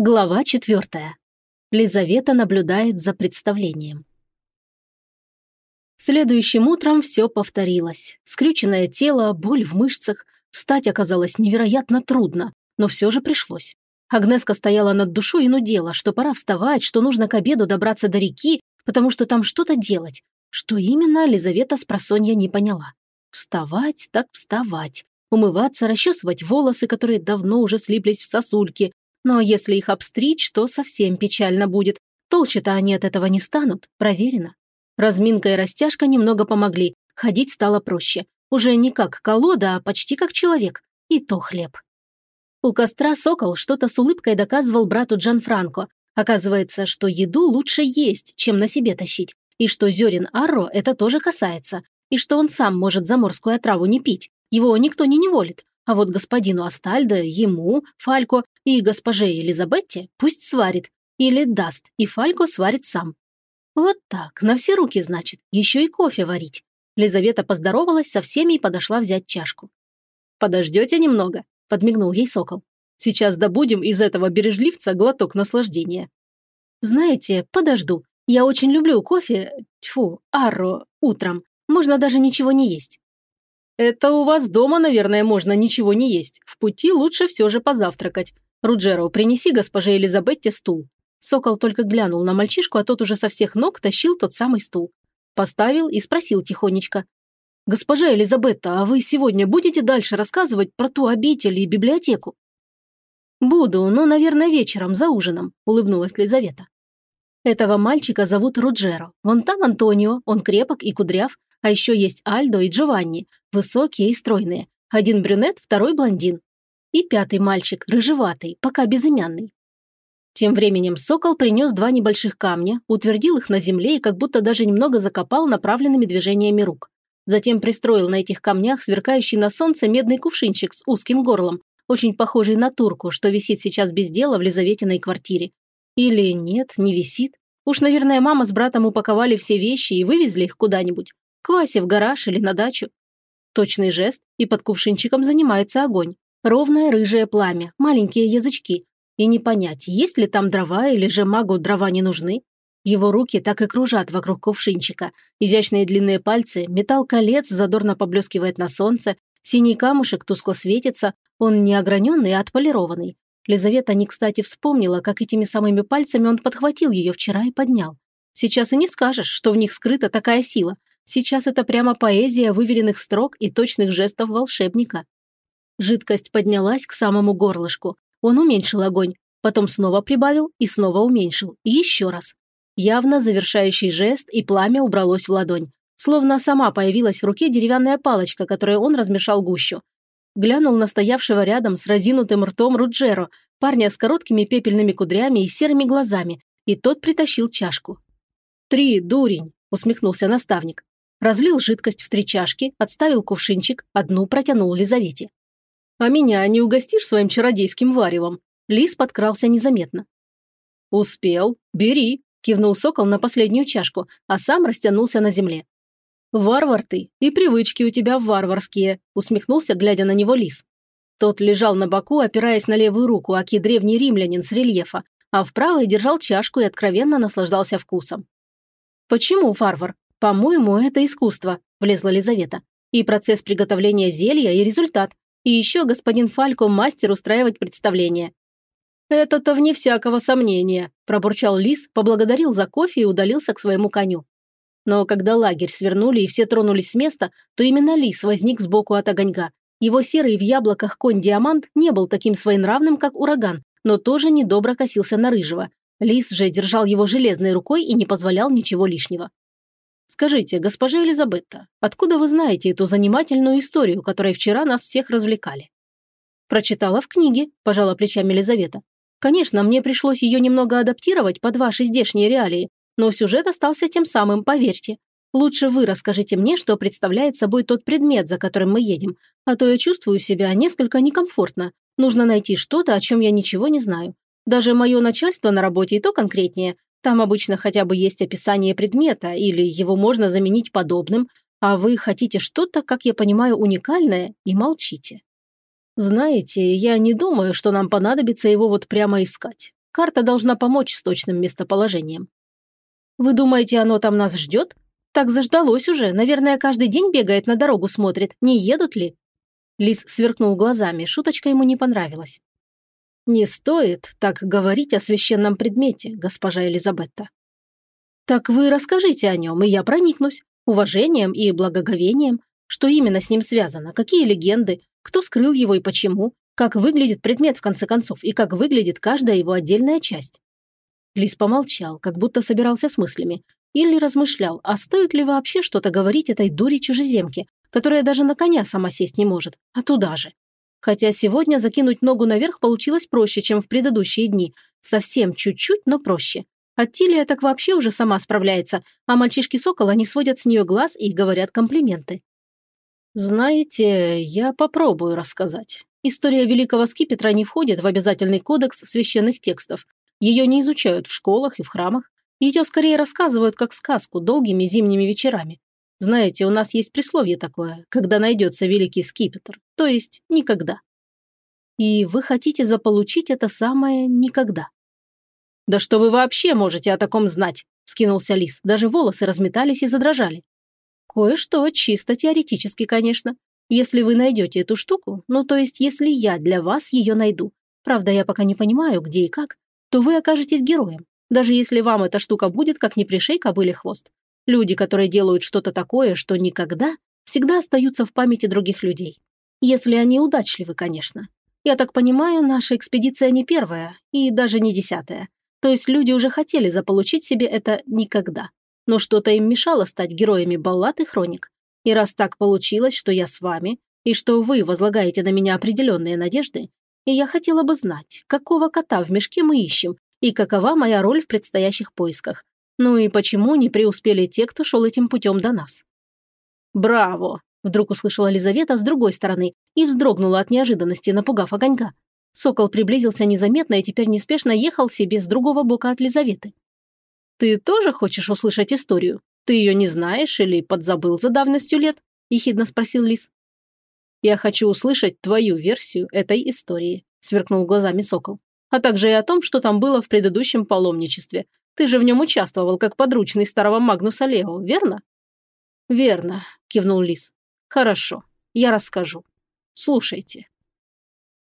Глава четвертая. Лизавета наблюдает за представлением. Следующим утром все повторилось. Скрюченное тело, боль в мышцах. Встать оказалось невероятно трудно, но все же пришлось. Агнеска стояла над душой и нудела, что пора вставать, что нужно к обеду добраться до реки, потому что там что-то делать. Что именно, Лизавета с просонья не поняла. Вставать так вставать. Умываться, расчесывать волосы, которые давно уже слиплись в сосульки, но если их обстричь, то совсем печально будет. Толще-то они от этого не станут, проверено. Разминка и растяжка немного помогли, ходить стало проще. Уже не как колода, а почти как человек. И то хлеб. У костра сокол что-то с улыбкой доказывал брату Джанфранко. Оказывается, что еду лучше есть, чем на себе тащить. И что зерен Арро это тоже касается. И что он сам может заморскую отраву не пить. Его никто не неволит. А вот господину Астальдо, ему, Фалько и госпоже Елизабетте пусть сварит. Или даст, и Фалько сварит сам. Вот так, на все руки, значит, еще и кофе варить. Лизавета поздоровалась со всеми и подошла взять чашку. «Подождете немного?» – подмигнул ей сокол. «Сейчас добудем из этого бережливца глоток наслаждения». «Знаете, подожду. Я очень люблю кофе, тьфу, арро, утром. Можно даже ничего не есть. «Это у вас дома, наверное, можно ничего не есть. В пути лучше все же позавтракать. Руджеро, принеси госпоже Элизабетте стул». Сокол только глянул на мальчишку, а тот уже со всех ног тащил тот самый стул. Поставил и спросил тихонечко. «Госпожа Элизабетта, а вы сегодня будете дальше рассказывать про ту обитель и библиотеку?» «Буду, но, наверное, вечером, за ужином», – улыбнулась Лизавета. Этого мальчика зовут Руджеро. Вон там Антонио, он крепок и кудряв, а еще есть Альдо и Джованни, высокие и стройные. Один брюнет, второй блондин. И пятый мальчик, рыжеватый, пока безымянный. Тем временем сокол принес два небольших камня, утвердил их на земле и как будто даже немного закопал направленными движениями рук. Затем пристроил на этих камнях сверкающий на солнце медный кувшинчик с узким горлом, очень похожий на турку, что висит сейчас без дела в Лизаветиной квартире. Или нет, не висит. Уж, наверное, мама с братом упаковали все вещи и вывезли их куда-нибудь. К Васе в гараж или на дачу. Точный жест, и под кувшинчиком занимается огонь. Ровное рыжее пламя, маленькие язычки. И не понять, есть ли там дрова или же магу дрова не нужны. Его руки так и кружат вокруг кувшинчика. Изящные длинные пальцы, металл колец задорно поблескивает на солнце, синий камушек тускло светится, он не ограненный, а отполированный. Лизавета не кстати вспомнила, как этими самыми пальцами он подхватил ее вчера и поднял. Сейчас и не скажешь, что в них скрыта такая сила. Сейчас это прямо поэзия выверенных строк и точных жестов волшебника. Жидкость поднялась к самому горлышку. Он уменьшил огонь, потом снова прибавил и снова уменьшил. И еще раз. Явно завершающий жест, и пламя убралось в ладонь. Словно сама появилась в руке деревянная палочка, которой он размешал гущу. Глянул на стоявшего рядом с разинутым ртом Руджеро, парня с короткими пепельными кудрями и серыми глазами, и тот притащил чашку. «Три, дурень!» – усмехнулся наставник. Разлил жидкость в три чашки, отставил кувшинчик, одну протянул Лизавете. «А меня не угостишь своим чародейским варевом?» Лис подкрался незаметно. «Успел. Бери», – кивнул сокол на последнюю чашку, а сам растянулся на земле. «Варвар ты, и привычки у тебя варварские», – усмехнулся, глядя на него лис. Тот лежал на боку, опираясь на левую руку, аки древний римлянин с рельефа, а в правой держал чашку и откровенно наслаждался вкусом. «Почему варвар?» «По-моему, это искусство», – влезла Лизавета. «И процесс приготовления зелья, и результат. И еще господин Фалько мастер устраивать представление». «Это-то вне всякого сомнения», – пробурчал Лис, поблагодарил за кофе и удалился к своему коню. Но когда лагерь свернули и все тронулись с места, то именно Лис возник сбоку от огонька. Его серый в яблоках конь-диамант не был таким своенравным, как ураган, но тоже недобро косился на рыжего. Лис же держал его железной рукой и не позволял ничего лишнего. Скажите, госпожа Элизабетта, откуда вы знаете эту занимательную историю, которой вчера нас всех развлекали? Прочитала в книге, пожала плечами Елизавета. Конечно, мне пришлось ее немного адаптировать под ваши здешние реалии, но сюжет остался тем самым, поверьте. Лучше вы расскажите мне, что представляет собой тот предмет, за которым мы едем, а то я чувствую себя несколько некомфортно. Нужно найти что-то, о чем я ничего не знаю. Даже мое начальство на работе и то конкретнее, там обычно хотя бы есть описание предмета, или его можно заменить подобным, а вы хотите что-то, как я понимаю, уникальное, и молчите. Знаете, я не думаю, что нам понадобится его вот прямо искать. Карта должна помочь с точным местоположением. Вы думаете, оно там нас ждет? Так заждалось уже. Наверное, каждый день бегает на дорогу смотрит, не едут ли? Лис сверкнул глазами, шуточка ему не понравилась. «Не стоит так говорить о священном предмете, госпожа Элизабетта». «Так вы расскажите о нем, и я проникнусь. Уважением и благоговением. Что именно с ним связано, какие легенды, кто скрыл его и почему, как выглядит предмет в конце концов и как выглядит каждая его отдельная часть». Лис помолчал, как будто собирался с мыслями, или размышлял, а стоит ли вообще что-то говорить этой дуре чужеземке, которая даже на коня сама сесть не может, а туда же. Хотя сегодня закинуть ногу наверх получилось проще, чем в предыдущие дни. Совсем чуть-чуть, но проще. Аттилия так вообще уже сама справляется, а мальчишки Сокола не сводят с нее глаз и говорят комплименты. Знаете, я попробую рассказать. История Великого Скипетра не входит в обязательный кодекс священных текстов. Ее не изучают в школах и в храмах. Ее скорее рассказывают как сказку долгими зимними вечерами. Знаете, у нас есть присловие такое, когда найдется великий скипетр, то есть никогда. И вы хотите заполучить это самое никогда. Да что вы вообще можете о таком знать? Скинулся лис, даже волосы разметались и задрожали. Кое-что, чисто теоретически, конечно. Если вы найдете эту штуку, ну то есть если я для вас ее найду, правда я пока не понимаю, где и как, то вы окажетесь героем, даже если вам эта штука будет как не пришей кобыле хвост. Люди, которые делают что-то такое, что никогда, всегда остаются в памяти других людей. Если они удачливы, конечно. Я так понимаю, наша экспедиция не первая и даже не десятая. То есть люди уже хотели заполучить себе это никогда. Но что-то им мешало стать героями баллад и хроник. И раз так получилось, что я с вами, и что вы возлагаете на меня определенные надежды, и я хотела бы знать, какого кота в мешке мы ищем, и какова моя роль в предстоящих поисках, ну и почему не преуспели те, кто шел этим путем до нас? «Браво!» – вдруг услышала Лизавета с другой стороны и вздрогнула от неожиданности, напугав огонька. Сокол приблизился незаметно и теперь неспешно ехал себе с другого бока от Лизаветы. «Ты тоже хочешь услышать историю? Ты ее не знаешь или подзабыл за давностью лет?» – ехидно спросил Лис. «Я хочу услышать твою версию этой истории», – сверкнул глазами Сокол. «А также и о том, что там было в предыдущем паломничестве, ты же в нем участвовал, как подручный старого Магнуса Лео, верно?» «Верно», – кивнул Лис. «Хорошо, я расскажу. Слушайте».